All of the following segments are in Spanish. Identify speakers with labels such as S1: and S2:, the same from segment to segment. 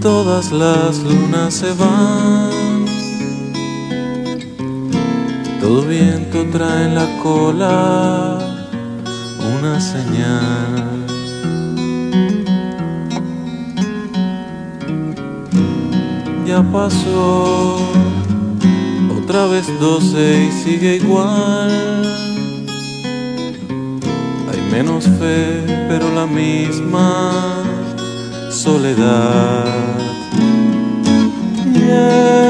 S1: todas las lunas se van. Todo viento trae en la cola una señal. Ya pasó otra vez doce y sigue igual. Menos fe, pero la misma soledad. Y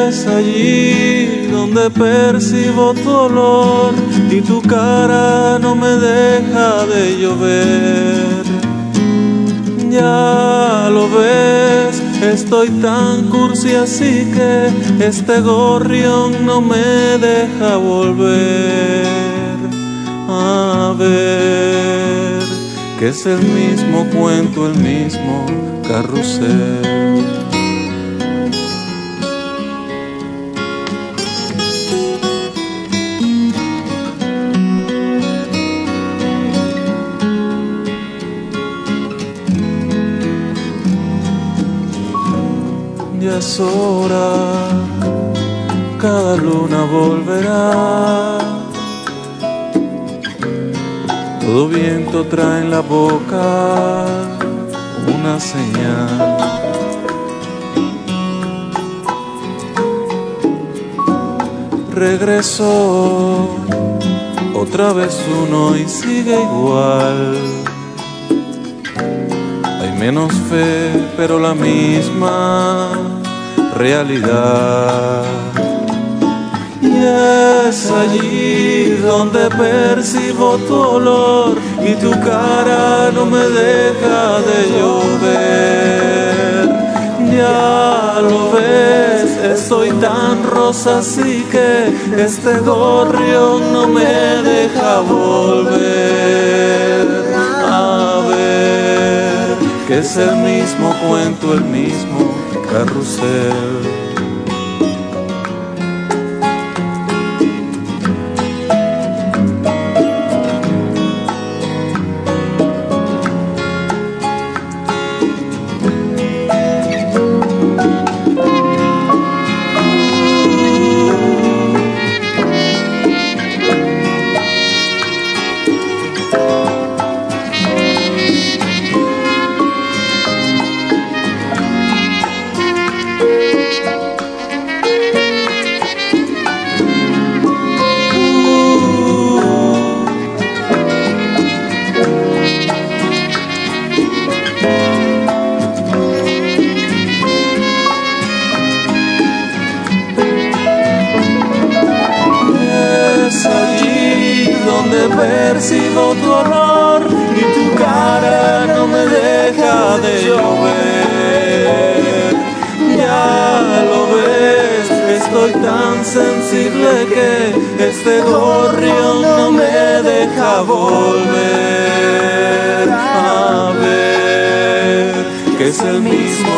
S1: es allí donde percibo tu olor y tu cara no me deja de llover. Ya lo ves, estoy tan cursi así que este gorrión no me deja volver a ver que es el mismo cuento, el mismo carrusel. Ya es hora, cada luna volverá. Todo viento trae en la boca una señal. Regresó otra vez uno y sigue igual. Hay menos fe, pero la misma realidad. Es allí donde percibo tu olor y tu cara no me deja de llover. Ya lo ves, estoy tan rosa así que este gorrión no me deja volver a ver que es el mismo cuento, el mismo carrusel. Donde percibo tu olor y tu cara no me deja de llover. Ya lo ves, estoy tan sensible que este gorrión no me deja volver a ver que es el mismo